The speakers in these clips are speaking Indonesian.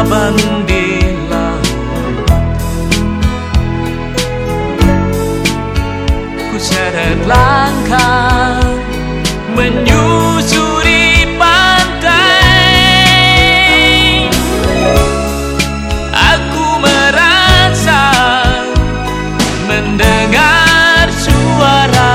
jawaban di laut Ku seret langkah menyusuri pantai. Aku merasa mendengar suara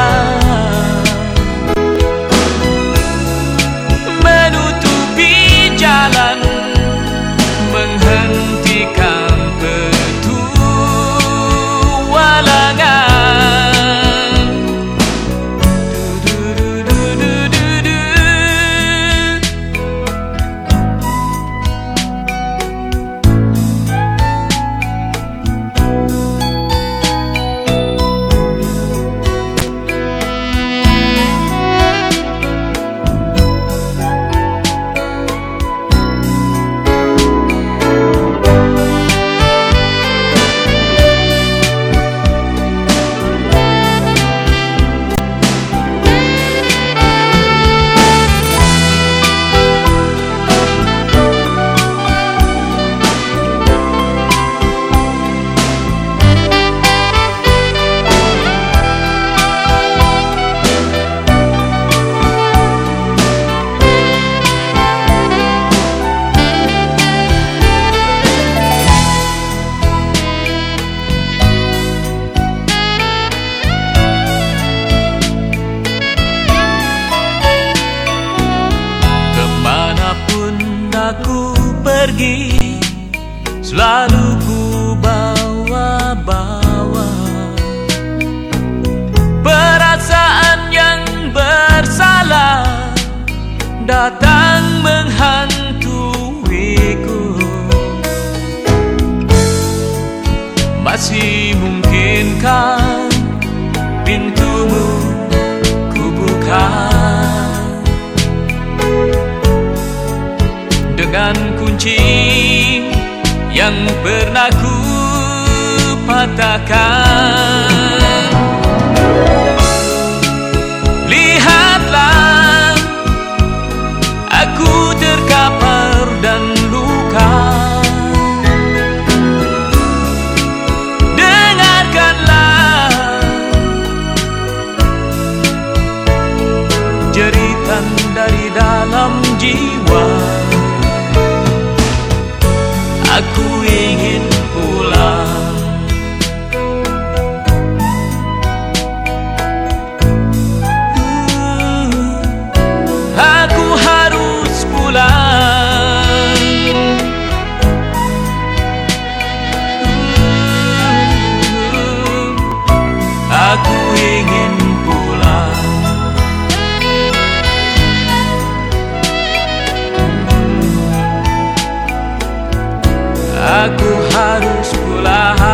pergi Selalu ku bawa-bawa. Perasaan yang bersalah Datang menghantuiku. Masih mungkinkah yang pernah ku patahkan. aku ingin pulang. Aku harus pulang.